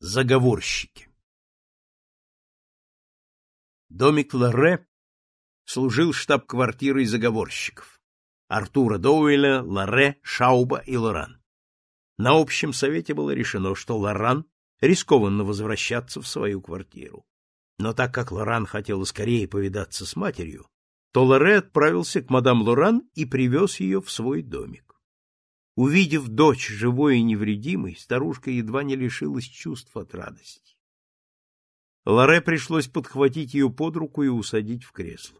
Заговорщики Домик Лоре служил штаб-квартирой заговорщиков Артура Доуэля, Лоре, Шауба и Лоран. На общем совете было решено, что Лоран рискованно возвращаться в свою квартиру. Но так как Лоран хотела скорее повидаться с матерью, то Лоре отправился к мадам Лоран и привез ее в свой домик. Увидев дочь живой и невредимой, старушка едва не лишилась чувств от радости. Лоре пришлось подхватить ее под руку и усадить в кресло.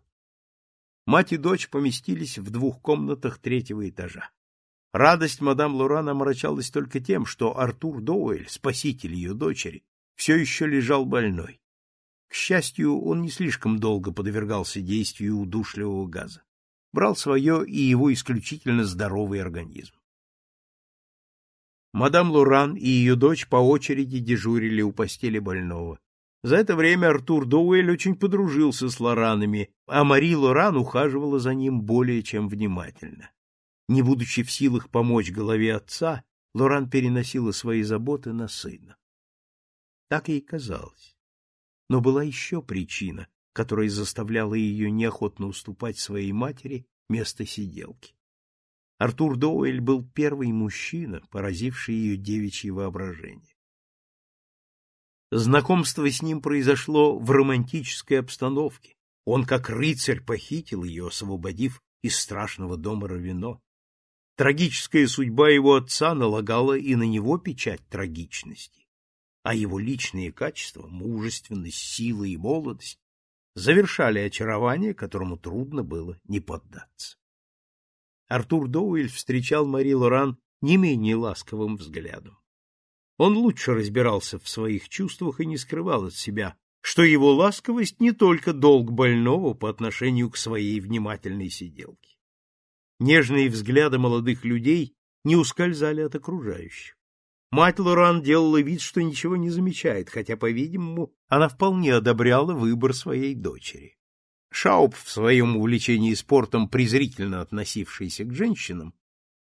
Мать и дочь поместились в двух комнатах третьего этажа. Радость мадам Лоран омрачалась только тем, что Артур Доуэль, спаситель ее дочери, все еще лежал больной. К счастью, он не слишком долго подвергался действию удушливого газа. Брал свое и его исключительно здоровый организм. Мадам Луран и ее дочь по очереди дежурили у постели больного. За это время Артур Доуэль очень подружился с Лоранами, а Мари Лоран ухаживала за ним более чем внимательно. Не будучи в силах помочь голове отца, Лоран переносила свои заботы на сына. Так ей казалось. Но была еще причина, которая заставляла ее неохотно уступать своей матери место сиделки. Артур Доуэль был первый мужчина, поразивший ее девичье воображение. Знакомство с ним произошло в романтической обстановке. Он, как рыцарь, похитил ее, освободив из страшного дома Равино. Трагическая судьба его отца налагала и на него печать трагичности, а его личные качества, мужественность, сила и молодость завершали очарование, которому трудно было не поддаться. Артур Доуэль встречал Мари Лоран не менее ласковым взглядом. Он лучше разбирался в своих чувствах и не скрывал от себя, что его ласковость не только долг больного по отношению к своей внимательной сиделке. Нежные взгляды молодых людей не ускользали от окружающих. Мать Лоран делала вид, что ничего не замечает, хотя, по-видимому, она вполне одобряла выбор своей дочери. Шауп, в своем увлечении спортом презрительно относившийся к женщинам,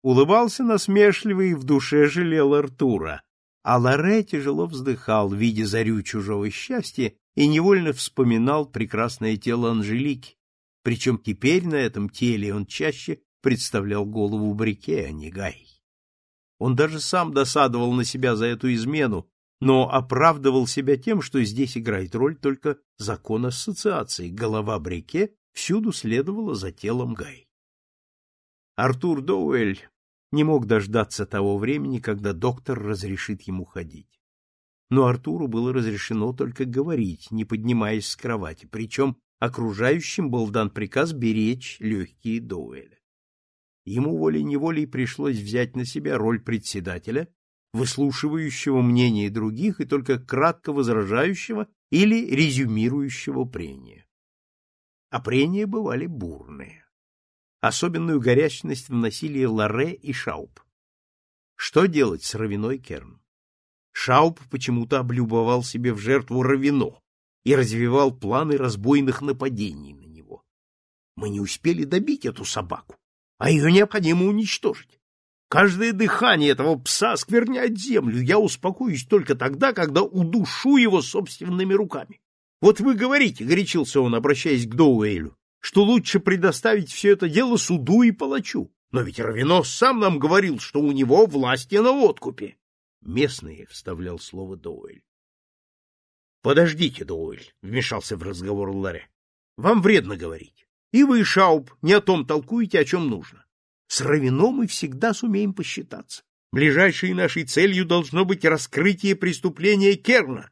улыбался насмешливо и в душе жалел Артура, а Лоре тяжело вздыхал, видя зарю чужого счастья, и невольно вспоминал прекрасное тело Анжелики, причем теперь на этом теле он чаще представлял голову Брике, а не Гай. Он даже сам досадовал на себя за эту измену, но оправдывал себя тем, что здесь играет роль только закон ассоциации. Голова Брике всюду следовала за телом Гай. Артур Доуэль не мог дождаться того времени, когда доктор разрешит ему ходить. Но Артуру было разрешено только говорить, не поднимаясь с кровати, причем окружающим был дан приказ беречь легкие Доуэля. Ему волей-неволей пришлось взять на себя роль председателя выслушивающего мнение других и только кратко возражающего или резюмирующего прения. А прения бывали бурные. Особенную горячность вносили Ларе и Шауп. Что делать с Равиной Керн? Шауп почему-то облюбовал себе в жертву Равино и развивал планы разбойных нападений на него. Мы не успели добить эту собаку, а ее необходимо уничтожить. Каждое дыхание этого пса скверняет землю. Я успокоюсь только тогда, когда удушу его собственными руками. Вот вы говорите, — горячился он, обращаясь к Доуэйлю, — что лучше предоставить все это дело суду и палачу. Но ведь Равино сам нам говорил, что у него власти на откупе. Местные, — вставлял слово Доуэль. — Подождите, Доуэль, — вмешался в разговор Ларе. — Вам вредно говорить. И вы, Шауп, не о том толкуете, о чем нужно. С Равино мы всегда сумеем посчитаться. Ближайшей нашей целью должно быть раскрытие преступления Керна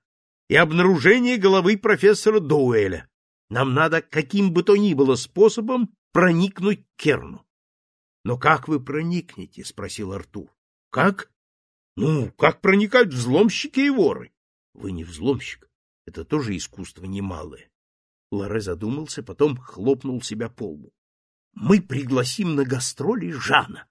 и обнаружение головы профессора Доуэля. Нам надо каким бы то ни было способом проникнуть к Керну. — Но как вы проникнете? — спросил Артур. — Как? — Ну, как проникают взломщики и воры? — Вы не взломщик. Это тоже искусство немалое. Лоре задумался, потом хлопнул себя по лбу мы пригласим на гастроли Жана.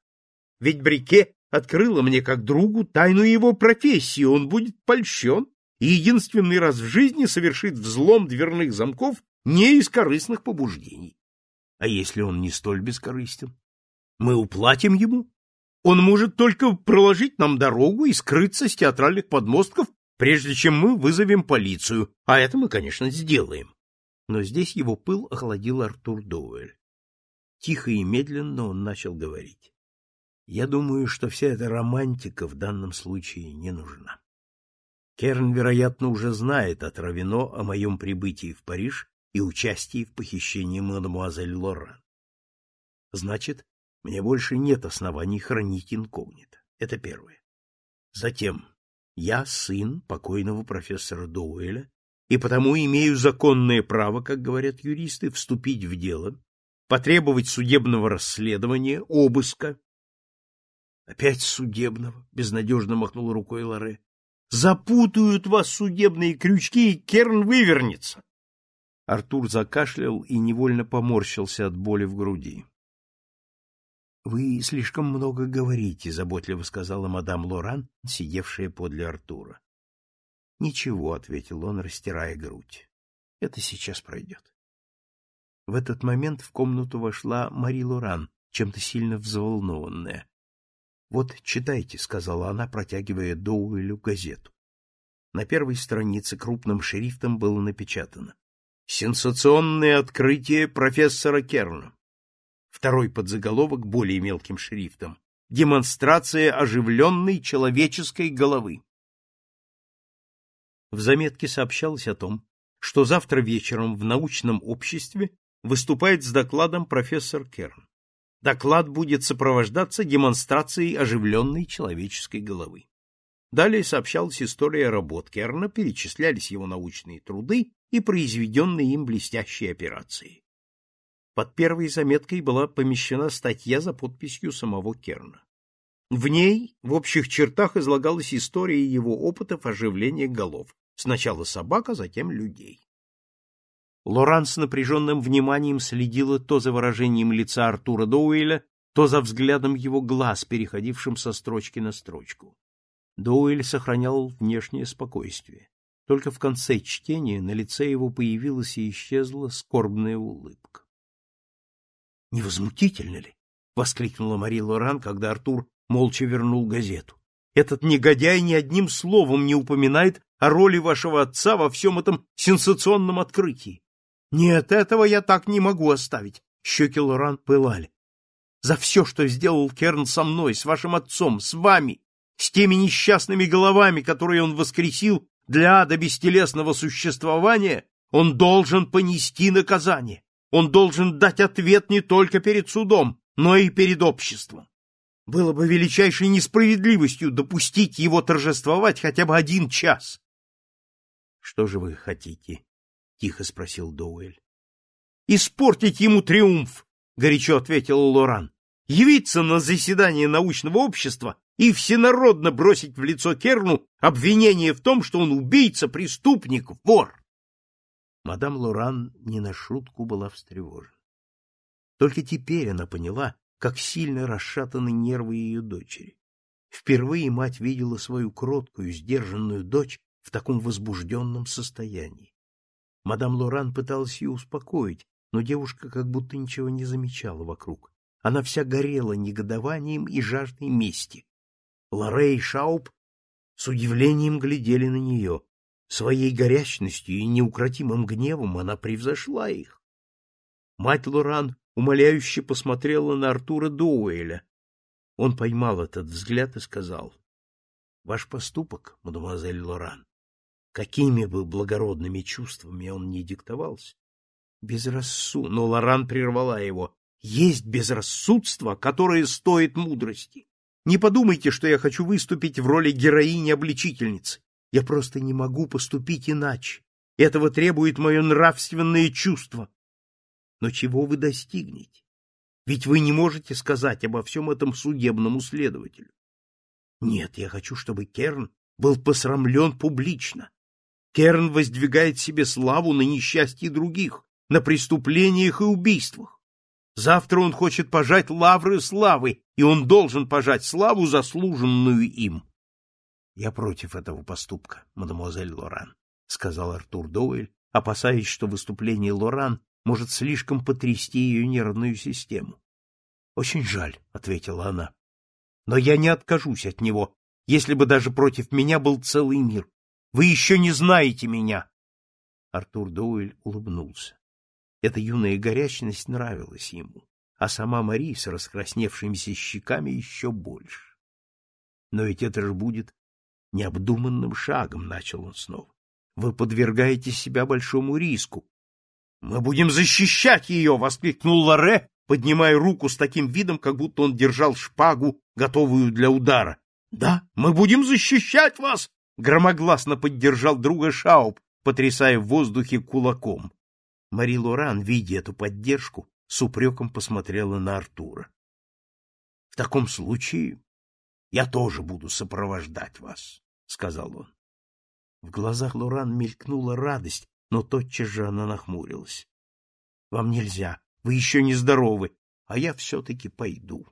Ведь Брике открыла мне как другу тайну его профессии, он будет польщен и единственный раз в жизни совершит взлом дверных замков не из корыстных побуждений. А если он не столь бескорыстен? Мы уплатим ему. Он может только проложить нам дорогу и скрыться с театральных подмостков прежде чем мы вызовем полицию, а это мы, конечно, сделаем. Но здесь его пыл охладил Артур Доуэль. Тихо и медленно он начал говорить. Я думаю, что вся эта романтика в данном случае не нужна. Керн, вероятно, уже знает от Равино о моем прибытии в Париж и участии в похищении мадемуазель Лоран. Значит, мне больше нет оснований хранить инкогнито. Это первое. Затем, я сын покойного профессора Доуэля, и потому имею законное право, как говорят юристы, вступить в дело, потребовать судебного расследования, обыска. Опять судебного, безнадежно махнул рукой Лоре. Запутают вас судебные крючки, и Керн вывернется. Артур закашлял и невольно поморщился от боли в груди. — Вы слишком много говорите, — заботливо сказала мадам Лоран, сидевшая подле Артура. — Ничего, — ответил он, растирая грудь. — Это сейчас пройдет. В этот момент в комнату вошла Мари Лоран, чем-то сильно взволнованная. — Вот, читайте, — сказала она, протягивая Доуэлю газету. На первой странице крупным шрифтом было напечатано. «Сенсационное открытие профессора Керна». Второй подзаголовок более мелким шрифтом. Демонстрация оживленной человеческой головы. В заметке сообщалось о том, что завтра вечером в научном обществе выступает с докладом профессор Керн. Доклад будет сопровождаться демонстрацией оживленной человеческой головы. Далее сообщалась история работ Керна, перечислялись его научные труды и произведенные им блестящие операции. Под первой заметкой была помещена статья за подписью самого Керна. В ней в общих чертах излагалась история его опытов оживления голов. Сначала собак, а затем людей. Лоран с напряженным вниманием следила то за выражением лица Артура Доуэля, то за взглядом его глаз, переходившим со строчки на строчку. Доуэль сохранял внешнее спокойствие. Только в конце чтения на лице его появилась и исчезла скорбная улыбка. Невозмутительно ли? — воскликнула Мари Лоран, когда Артур молча вернул газету. — Этот негодяй ни одним словом не упоминает о роли вашего отца во всем этом сенсационном открытии. Нет, этого я так не могу оставить. Щеки Лоран пылали. За все, что сделал Керн со мной, с вашим отцом, с вами, с теми несчастными головами, которые он воскресил для ада бестелесного существования, он должен понести наказание. Он должен дать ответ не только перед судом, но и перед обществом. Было бы величайшей несправедливостью допустить его торжествовать хотя бы один час. — Что же вы хотите? — тихо спросил Доуэль. — Испортить ему триумф, — горячо ответил Лоран. — Явиться на заседание научного общества и всенародно бросить в лицо Керну обвинение в том, что он убийца, преступник, вор. Мадам Лоран не на шутку была встревожена. Только теперь она поняла, как сильно расшатаны нервы ее дочери. Впервые мать видела свою кроткую, сдержанную дочь в таком возбужденном состоянии. Мадам Лоран пыталась ее успокоить, но девушка как будто ничего не замечала вокруг. Она вся горела негодованием и жаждой мести. Лорей и Шауп с удивлением глядели на нее. Своей горячностью и неукротимым гневом она превзошла их. Мать Лоран умоляюще посмотрела на Артура Доуэля. Он поймал этот взгляд и сказал, — Ваш поступок, мадемуазель Лоран, какими бы благородными чувствами он ни диктовался, безрассу... Но Лоран прервала его. Есть безрассудство, которое стоит мудрости. Не подумайте, что я хочу выступить в роли героини-обличительницы. Я просто не могу поступить иначе. Этого требует мое нравственное чувство. Но чего вы достигнете? Ведь вы не можете сказать обо всем этом судебному следователю. Нет, я хочу, чтобы Керн был посрамлен публично. Керн воздвигает себе славу на несчастье других, на преступлениях и убийствах. Завтра он хочет пожать лавры славы, и он должен пожать славу, заслуженную им. — Я против этого поступка, мадемуазель Лоран, — сказал Артур Доуэль, опасаясь, что выступление Лоран может слишком потрясти ее нервную систему. — Очень жаль, — ответила она. — Но я не откажусь от него, если бы даже против меня был целый мир. Вы еще не знаете меня. Артур Доуэль улыбнулся. Эта юная горячность нравилась ему, а сама Мари с раскрасневшимися щеками еще больше. Но ведь это же будет необдуманным шагом, — начал он снова. Вы подвергаете себя большому риску. — Мы будем защищать ее! — воскликнул Лоре, поднимая руку с таким видом, как будто он держал шпагу, готовую для удара. — Да, мы будем защищать вас! — громогласно поддержал друга Шауп, потрясая в воздухе кулаком. Мари Лоран, видя эту поддержку, с упреком посмотрела на Артура. — В таком случае я тоже буду сопровождать вас, — сказал он. В глазах Лоран мелькнула радость, но тотчас же она нахмурилась. — Вам нельзя, вы еще не здоровы, а я все-таки пойду.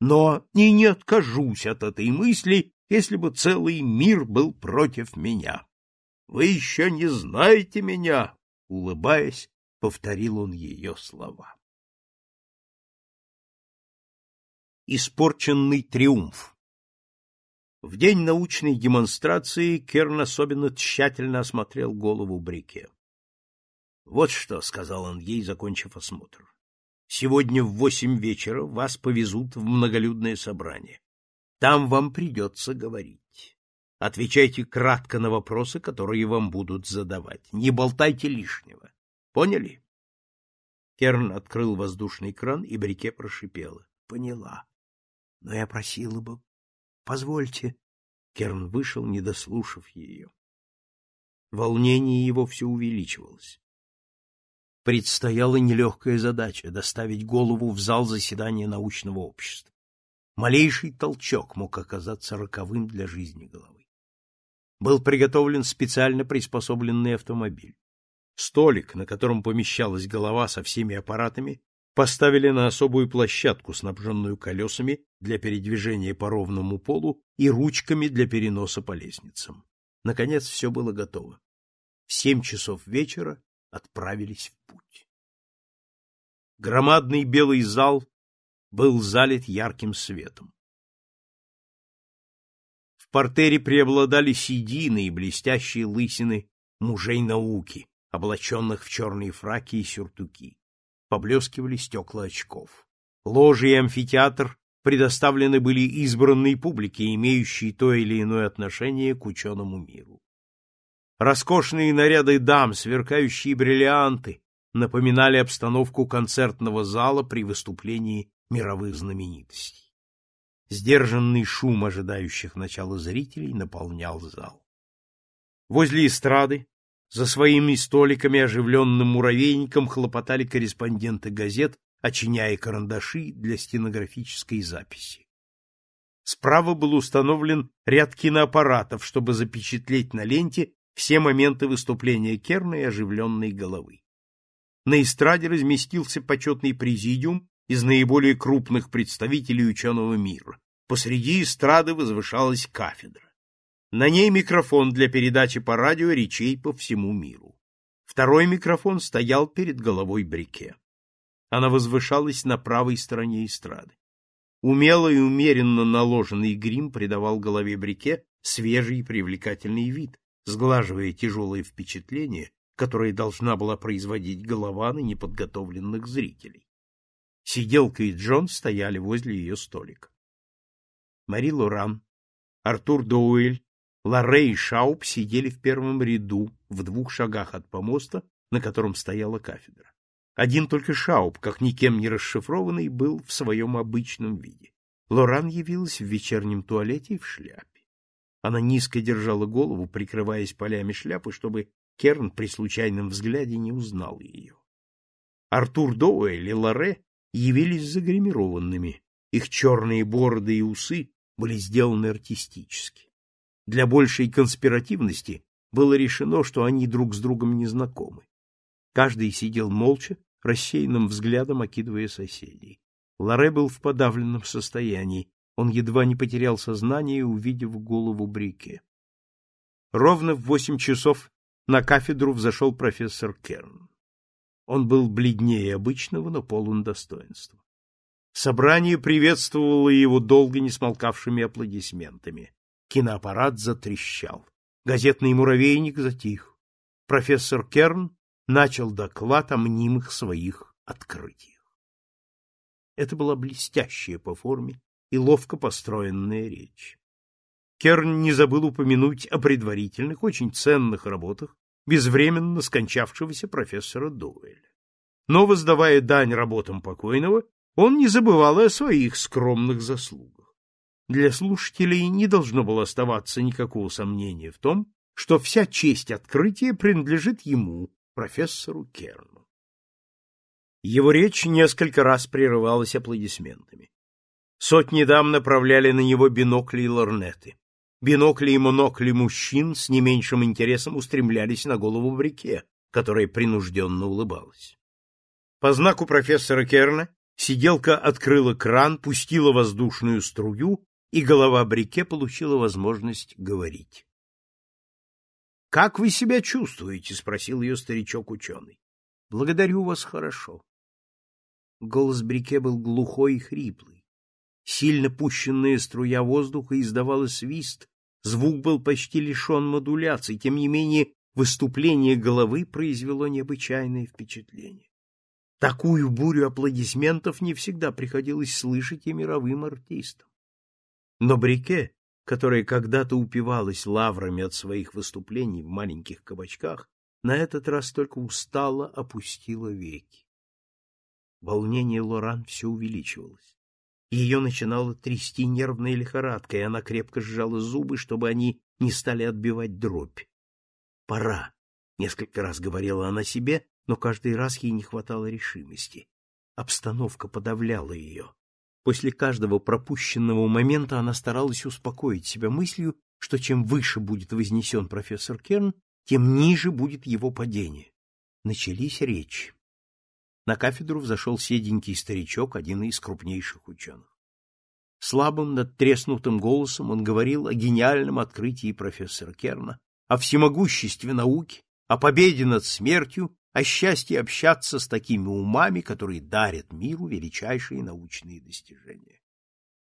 Но и не откажусь от этой мысли, если бы целый мир был против меня. Вы еще не знаете меня, — улыбаясь, повторил он ее слова. Испорченный триумф В день научной демонстрации Керн особенно тщательно осмотрел голову Брике. Вот что, — сказал он ей, закончив осмотр. — Сегодня в восемь вечера вас повезут в многолюдное собрание. Там вам придется говорить. Отвечайте кратко на вопросы, которые вам будут задавать. Не болтайте лишнего. Поняли? Керн открыл воздушный кран, и Брике прошипела. — Поняла. Но я просила бы... Позвольте. Керн вышел, не дослушав ее. Волнение его все увеличивалось предстояла нелегкая задача — доставить голову в зал заседания научного общества. Малейший толчок мог оказаться роковым для жизни головы. Был приготовлен специально приспособленный автомобиль. Столик, на котором помещалась голова со всеми аппаратами, поставили на особую площадку, снабженную колесами для передвижения по ровному полу и ручками для переноса по лестницам. Наконец все было готово. В семь часов вечера отправились в путь. Громадный белый зал был залит ярким светом. В портере преобладали седины и блестящие лысины мужей науки, облаченных в черные фраки и сюртуки. Поблескивали стекла очков. Ложи и амфитеатр предоставлены были избранной публике, имеющей то или иное отношение к ученому миру. Роскошные наряды дам, сверкающие бриллианты, напоминали обстановку концертного зала при выступлении мировых знаменитостей. Сдержанный шум ожидающих начала зрителей наполнял зал. Возле эстрады, за своими столиками оживленным муравейником хлопотали корреспонденты газет, очиняя карандаши для стенографической записи. Справа был установлен ряд киноаппаратов, чтобы запечатлеть на ленте все моменты выступления Керна и оживленной головы. На эстраде разместился почетный президиум из наиболее крупных представителей ученого мира. Посреди эстрады возвышалась кафедра. На ней микрофон для передачи по радио речей по всему миру. Второй микрофон стоял перед головой Брике. Она возвышалась на правой стороне эстрады. Умело и умеренно наложенный грим придавал голове Брике свежий и привлекательный вид, сглаживая тяжелые впечатления, которые должна была производить голова на неподготовленных зрителей. Сиделка и Джон стояли возле ее столика. Мари Лоран, Артур Доуэль, Лоррей и Шауп сидели в первом ряду, в двух шагах от помоста, на котором стояла кафедра. Один только Шауп, как никем не расшифрованный, был в своем обычном виде. Лоран явилась в вечернем туалете и в шляпе. Она низко держала голову, прикрываясь полями шляпы, чтобы Керн при случайном взгляде не узнал ее. Артур Доуэль и Лоре явились загримированными. Их черные бороды и усы были сделаны артистически. Для большей конспиративности было решено, что они друг с другом не знакомы. Каждый сидел молча, рассеянным взглядом окидывая соседей. Лоре был в подавленном состоянии, он едва не потерял сознание, увидев голову Брике. Ровно в восемь часов на кафедру взошел профессор Керн. Он был бледнее обычного, но полон достоинства. Собрание приветствовало его долго не смолкавшими аплодисментами. Киноаппарат затрещал. Газетный муравейник затих. Профессор Керн начал доклад о мнимых своих открытиях. Это была блестящая по форме и ловко построенная речь. Керн не забыл упомянуть о предварительных, очень ценных работах безвременно скончавшегося профессора Дуэля. Но, воздавая дань работам покойного, он не забывал и о своих скромных заслугах. Для слушателей не должно было оставаться никакого сомнения в том, что вся честь открытия принадлежит ему, профессору Керну. Его речь несколько раз прерывалась аплодисментами. Сотни дам направляли на него бинокли и лорнеты. Бинокли и монокли мужчин с не меньшим интересом устремлялись на голову Брике, которая принужденно улыбалась. По знаку профессора Керна сиделка открыла кран, пустила воздушную струю, и голова Брике получила возможность говорить. — Как вы себя чувствуете? — спросил ее старичок-ученый. — Благодарю вас хорошо. Голос Брике был глухой и хриплый. Сильно пущенная струя воздуха издавала свист, звук был почти лишен модуляции, тем не менее выступление головы произвело необычайное впечатление. Такую бурю аплодисментов не всегда приходилось слышать и мировым артистам. Но Брике, которая когда-то упивалась лаврами от своих выступлений в маленьких кабачках, на этот раз только устало опустила веки. Волнение Лоран все увеличивалось. Ее начинало трясти нервной лихорадкой, и она крепко сжала зубы, чтобы они не стали отбивать дробь. «Пора», — несколько раз говорила она себе, но каждый раз ей не хватало решимости. Обстановка подавляла ее. После каждого пропущенного момента она старалась успокоить себя мыслью, что чем выше будет вознесен профессор Керн, тем ниже будет его падение. Начались речи на кафедру взошел седенький старичок, один из крупнейших ученых. Слабым, надтреснутым голосом он говорил о гениальном открытии профессора Керна, о всемогуществе науки, о победе над смертью, о счастье общаться с такими умами, которые дарят миру величайшие научные достижения.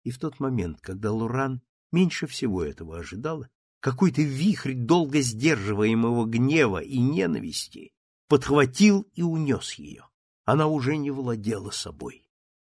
И в тот момент, когда Лоран меньше всего этого ожидала, какой-то вихрь долго сдерживаемого гнева и ненависти подхватил и унес ее она уже не владела собой.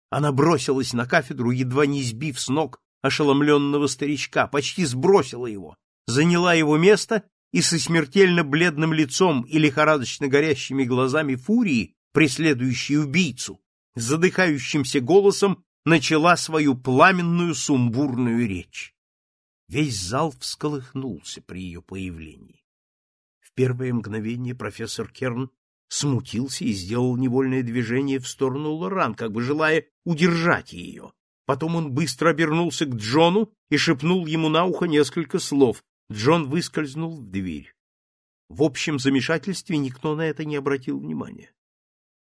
Она бросилась на кафедру, едва не сбив с ног ошеломленного старичка, почти сбросила его, заняла его место и со смертельно бледным лицом и лихорадочно горящими глазами фурии, преследующей убийцу, задыхающимся голосом начала свою пламенную сумбурную речь. Весь зал всколыхнулся при ее появлении. В первое мгновение профессор Керн смутился и сделал невольное движение в сторону Лоран, как бы желая удержать ее. Потом он быстро обернулся к Джону и шепнул ему на ухо несколько слов. Джон выскользнул в дверь. В общем замешательстве никто на это не обратил внимания.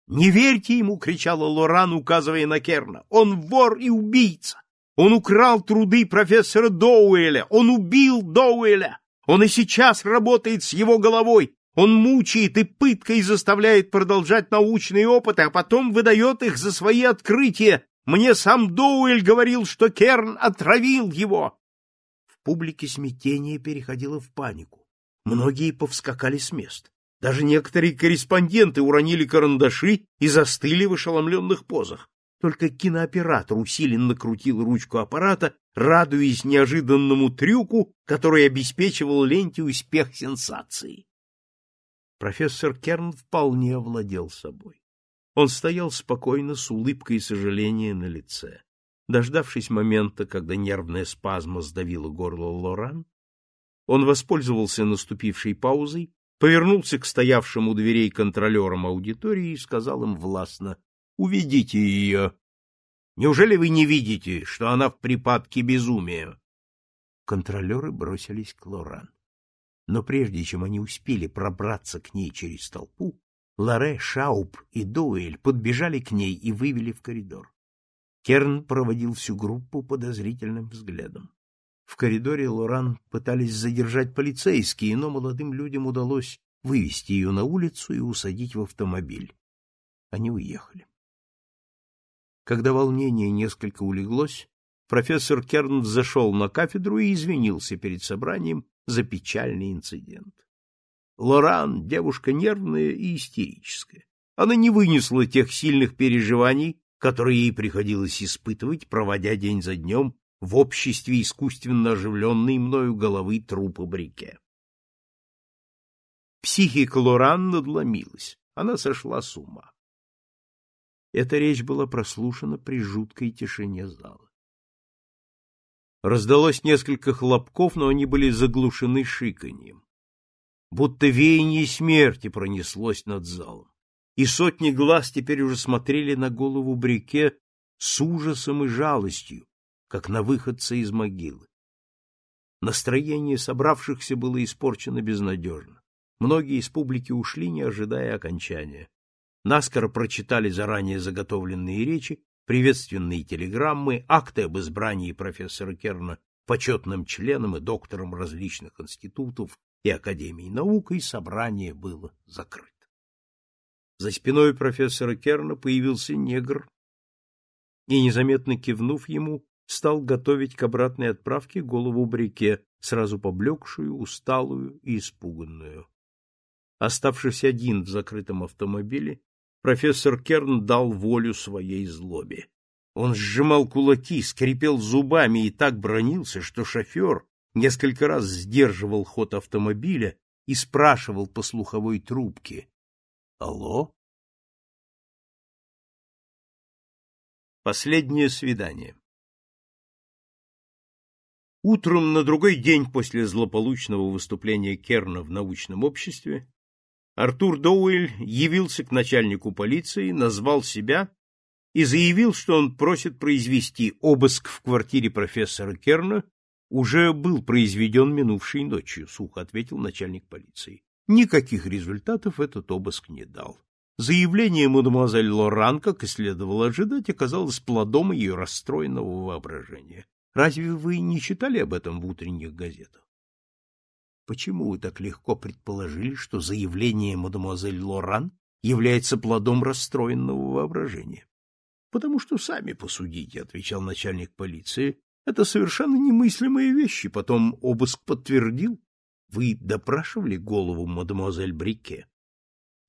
«Не верьте ему!» — кричала Лоран, указывая на Керна. «Он вор и убийца! Он украл труды профессора Доуэля! Он убил Доуэля! Он и сейчас работает с его головой! Он мучает и пыткой заставляет продолжать научные опыты, а потом выдает их за свои открытия. Мне сам Доуэль говорил, что Керн отравил его. В публике смятение переходило в панику. Многие повскакали с мест. Даже некоторые корреспонденты уронили карандаши и застыли в ошеломленных позах. Только кинооператор усиленно крутил ручку аппарата, радуясь неожиданному трюку, который обеспечивал ленте успех сенсации. Профессор Керн вполне овладел собой. Он стоял спокойно, с улыбкой сожаления на лице. Дождавшись момента, когда нервная спазма сдавила горло Лоран, он воспользовался наступившей паузой, повернулся к стоявшим у дверей контролерам аудитории и сказал им властно «Уведите ее! Неужели вы не видите, что она в припадке безумия?» Контролеры бросились к Лоран. Но прежде чем они успели пробраться к ней через толпу, Ларе, Шауп и Дуэль подбежали к ней и вывели в коридор. Керн проводил всю группу подозрительным взглядом. В коридоре Лоран пытались задержать полицейские, но молодым людям удалось вывести ее на улицу и усадить в автомобиль. Они уехали. Когда волнение несколько улеглось, профессор Керн зашел на кафедру и извинился перед собранием за печальный инцидент. Лоран — девушка нервная и истерическая. Она не вынесла тех сильных переживаний, которые ей приходилось испытывать, проводя день за днем в обществе искусственно оживленной мною головы трупа Брике. Психика Лоран надломилась, она сошла с ума. Эта речь была прослушана при жуткой тишине зала. Раздалось несколько хлопков, но они были заглушены шиканьем. Будто веяние смерти пронеслось над залом, и сотни глаз теперь уже смотрели на голову Брике с ужасом и жалостью, как на выходца из могилы. Настроение собравшихся было испорчено безнадежно. Многие из публики ушли, не ожидая окончания. Наскоро прочитали заранее заготовленные речи, приветственные телеграммы, акты об избрании профессора Керна почетным членом и доктором различных институтов и академий наук, и собрание было закрыто. За спиной профессора Керна появился негр и, незаметно кивнув ему, стал готовить к обратной отправке голову Брике, сразу поблекшую, усталую и испуганную. Оставшись один в закрытом автомобиле, профессор Керн дал волю своей злобе. Он сжимал кулаки, скрипел зубами и так бронился, что шофер несколько раз сдерживал ход автомобиля и спрашивал по слуховой трубке. «Алло?» Последнее свидание Утром на другой день после злополучного выступления Керна в научном обществе Артур Доуэль явился к начальнику полиции, назвал себя и заявил, что он просит произвести обыск в квартире профессора Керна, уже был произведен минувшей ночью, сухо ответил начальник полиции. Никаких результатов этот обыск не дал. Заявление мадемуазель Лоран, как и следовало ожидать, оказалось плодом ее расстроенного воображения. Разве вы не читали об этом в утренних газетах? Почему вы так легко предположили, что заявление мадемуазель Лоран является плодом расстроенного воображения? Потому что сами посудите, отвечал начальник полиции. Это совершенно немыслимые вещи. Потом обыск подтвердил. Вы допрашивали голову мадемуазель Брике?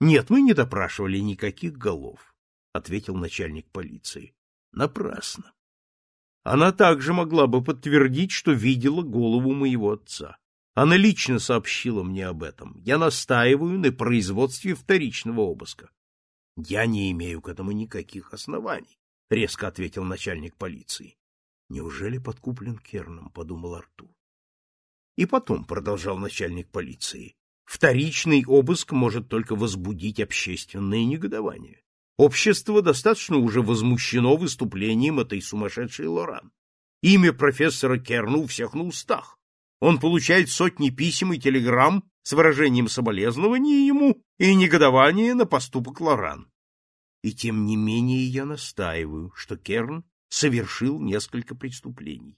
Нет, мы не допрашивали никаких голов, ответил начальник полиции. Напрасно. Она также могла бы подтвердить, что видела голову моего отца. Она лично сообщила мне об этом. Я настаиваю на производстве вторичного обыска. — Я не имею к этому никаких оснований, — резко ответил начальник полиции. — Неужели подкуплен Керном? — подумал Артур. И потом, — продолжал начальник полиции, — вторичный обыск может только возбудить общественное негодование. Общество достаточно уже возмущено выступлением этой сумасшедшей Лоран. Имя профессора Керна у всех на устах. Он получает сотни писем и телеграмм с выражением соболезнования ему и негодования на поступок Лоран. И тем не менее я настаиваю, что Керн совершил несколько преступлений.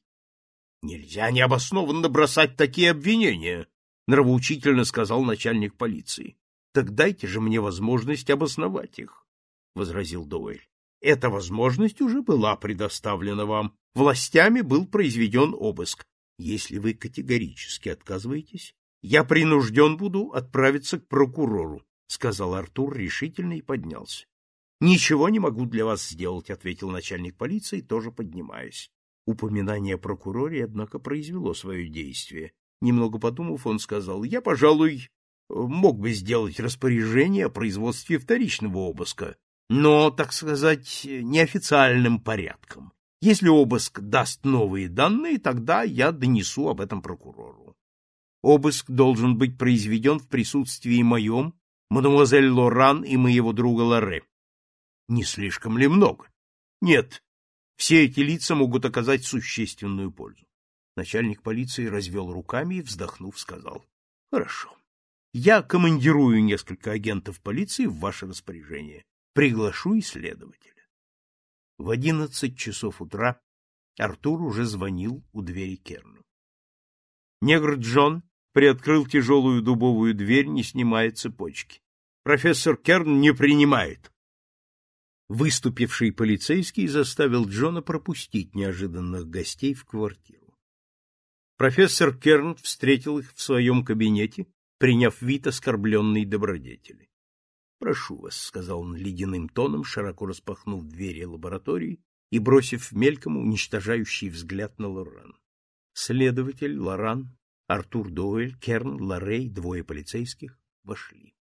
Нельзя необоснованно бросать такие обвинения, нравоучительно сказал начальник полиции. Так дайте же мне возможность обосновать их, возразил Доуэль. Эта возможность уже была предоставлена вам. Властями был произведен обыск. Если вы категорически отказываетесь, я принужден буду отправиться к прокурору, сказал Артур решительно и поднялся. Ничего не могу для вас сделать, ответил начальник полиции, тоже поднимаясь. Упоминание о прокуроре, однако, произвело свое действие. Немного подумав, он сказал: "Я, пожалуй, мог бы сделать распоряжение о производстве вторичного обыска, но, так сказать, неофициальным порядком. Если обыск даст новые данные, тогда я донесу об этом прокурору. Обыск должен быть произведен в присутствии моем, мадемуазель Лоран и моего друга Лоре. Не слишком ли много? Нет. Все эти лица могут оказать существенную пользу. Начальник полиции развел руками и, вздохнув, сказал. Хорошо. Я командирую несколько агентов полиции в ваше распоряжение. Приглашу исследователя. В одиннадцать часов утра Артур уже звонил у двери Керну. Негр Джон приоткрыл тяжелую дубовую дверь, не снимая цепочки. Профессор Керн не принимает. Выступивший полицейский заставил Джона пропустить неожиданных гостей в квартиру. Профессор Керн встретил их в своем кабинете, приняв вид оскорбленной добродетели. — Прошу вас, — сказал он ледяным тоном, широко распахнув двери лаборатории и бросив мельком уничтожающий взгляд на Лоран. Следователь, Лоран, Артур Дойль, Керн, Лоррей, двое полицейских вошли.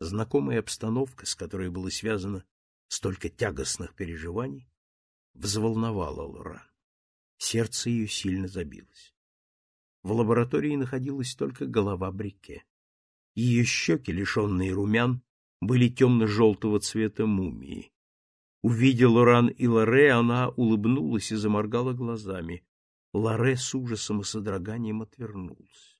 Знакомая обстановка, с которой было связано столько тягостных переживаний, взволновала Лоран. Сердце ее сильно забилось. В лаборатории находилась только голова Брике. Ее щеки, лишенные румян, были темно-желтого цвета мумии. Увидя Лоран и Лоре, она улыбнулась и заморгала глазами. Лоре с ужасом и содроганием отвернулась.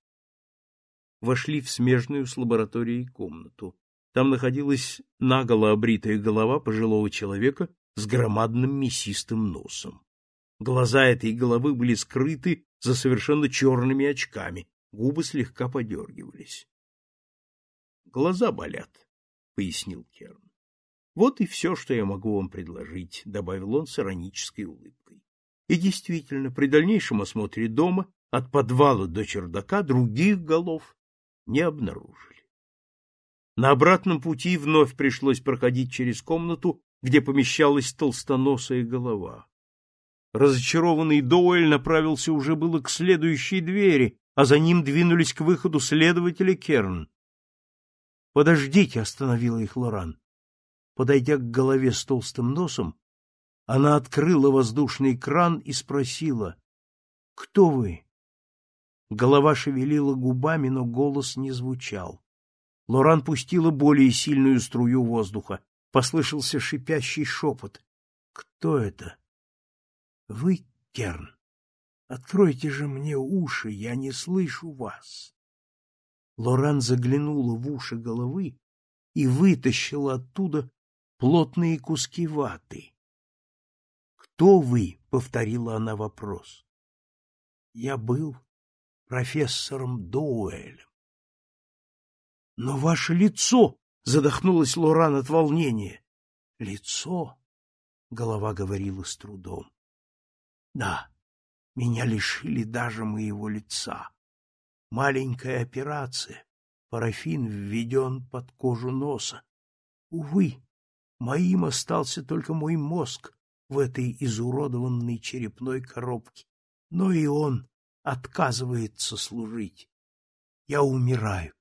Вошли в смежную с лабораторией комнату. Там находилась наголо обритая голова пожилого человека с громадным мясистым носом. Глаза этой головы были скрыты за совершенно черными очками, губы слегка подергивались. — Глаза болят, — пояснил Керн. — Вот и все, что я могу вам предложить, — добавил он с иронической улыбкой. И действительно, при дальнейшем осмотре дома от подвала до чердака других голов не обнаружили. На обратном пути вновь пришлось проходить через комнату, где помещалась толстоносая голова. Разочарованный Доуэль направился уже было к следующей двери, а за ним двинулись к выходу следователи Керн. «Подождите», — остановила их Лоран. Подойдя к голове с толстым носом, она открыла воздушный кран и спросила, «Кто вы?» Голова шевелила губами, но голос не звучал. Лоран пустила более сильную струю воздуха. Послышался шипящий шепот. «Кто это?» Вы, Керн, откройте же мне уши, я не слышу вас. Лоран заглянула в уши головы и вытащила оттуда плотные куски ваты. «Кто вы?» — повторила она вопрос. «Я был профессором Доуэлем». «Но ваше лицо!» — задохнулась Лоран от волнения. «Лицо?» — голова говорила с трудом. Да, меня лишили даже моего лица. Маленькая операция, парафин введен под кожу носа. Увы, моим остался только мой мозг в этой изуродованной черепной коробке, но и он отказывается служить. Я умираю.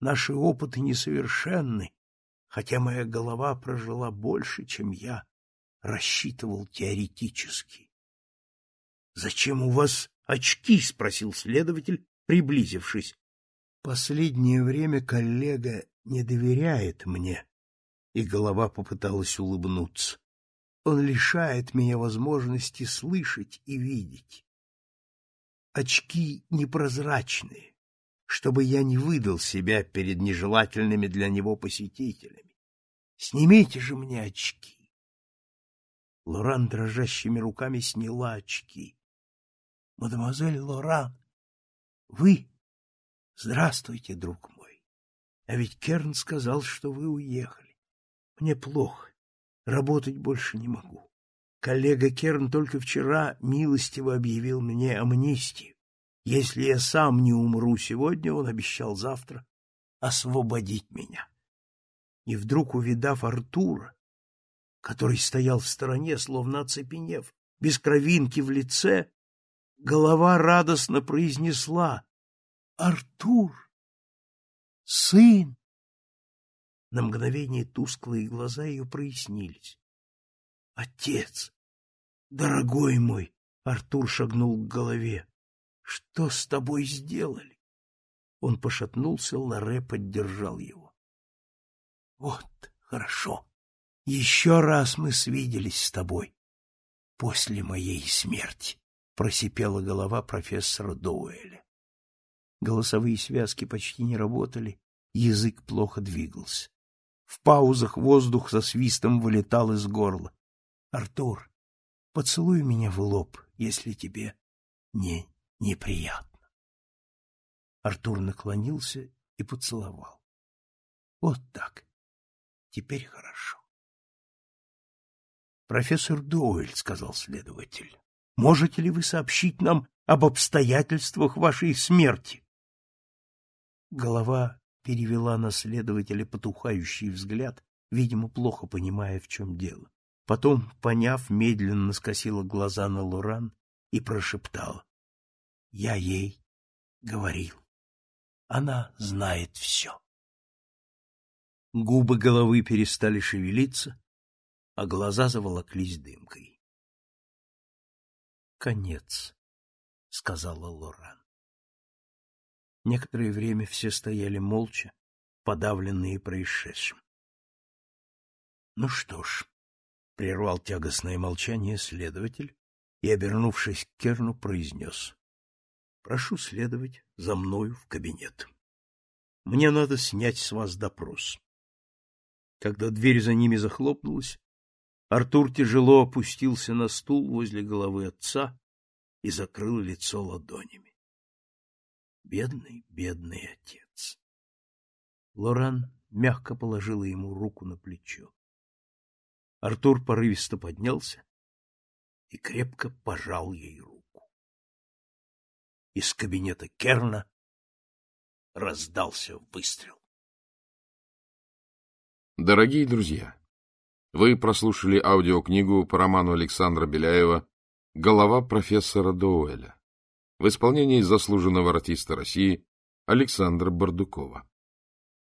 Наши опыты несовершенны, хотя моя голова прожила больше, чем я рассчитывал теоретически. Зачем у вас очки? спросил следователь, приблизившись. Последнее время коллега не доверяет мне, и голова попыталась улыбнуться. Он лишает меня возможности слышать и видеть. Очки непрозрачные, чтобы я не выдал себя перед нежелательными для него посетителями. Снимите же мне очки. Лоран дрожащими руками сняла очки мадемуазель Лоран, вы? Здравствуйте, друг мой. А ведь Керн сказал, что вы уехали. Мне плохо. Работать больше не могу. Коллега Керн только вчера милостиво объявил мне амнистию. Если я сам не умру сегодня, он обещал завтра освободить меня. И вдруг, увидав Артура, который стоял в стороне, словно оцепенев, без кровинки в лице, голова радостно произнесла «Артур! Сын!» На мгновение тусклые глаза ее прояснились. «Отец! Дорогой мой!» — Артур шагнул к голове. «Что с тобой сделали?» Он пошатнулся, Ларе поддержал его. «Вот, хорошо. Еще раз мы свиделись с тобой после моей смерти просипела голова профессора Доуэля. Голосовые связки почти не работали, язык плохо двигался. В паузах воздух со свистом вылетал из горла. — Артур, поцелуй меня в лоб, если тебе не неприятно. Артур наклонился и поцеловал. — Вот так. Теперь хорошо. — Профессор Доуэль, — сказал следователь, Можете ли вы сообщить нам об обстоятельствах вашей смерти. Голова перевела на следователя потухающий взгляд, видимо, плохо понимая, в чем дело. Потом, поняв, медленно скосила глаза на Луран и прошептала. — Я ей говорил. Она знает все. Губы головы перестали шевелиться, а глаза заволоклись дымкой. «Конец», — сказала Лоран. Некоторое время все стояли молча, подавленные происшедшим. «Ну что ж», — прервал тягостное молчание следователь и, обернувшись к Керну, произнес. «Прошу следовать за мною в кабинет. Мне надо снять с вас допрос». Когда дверь за ними захлопнулась, Артур тяжело опустился на стул возле головы отца и закрыл лицо ладонями. Бедный, бедный отец. Лоран мягко положила ему руку на плечо. Артур порывисто поднялся и крепко пожал ей руку. Из кабинета Керна раздался выстрел. Дорогие друзья, вы прослушали аудиокнигу по роману Александра Беляева «Голова профессора Доуэля» в исполнении заслуженного артиста России Александра Бардукова.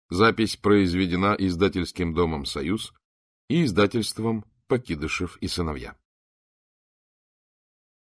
Запись произведена издательским домом «Союз» и издательством «Покидышев и сыновья».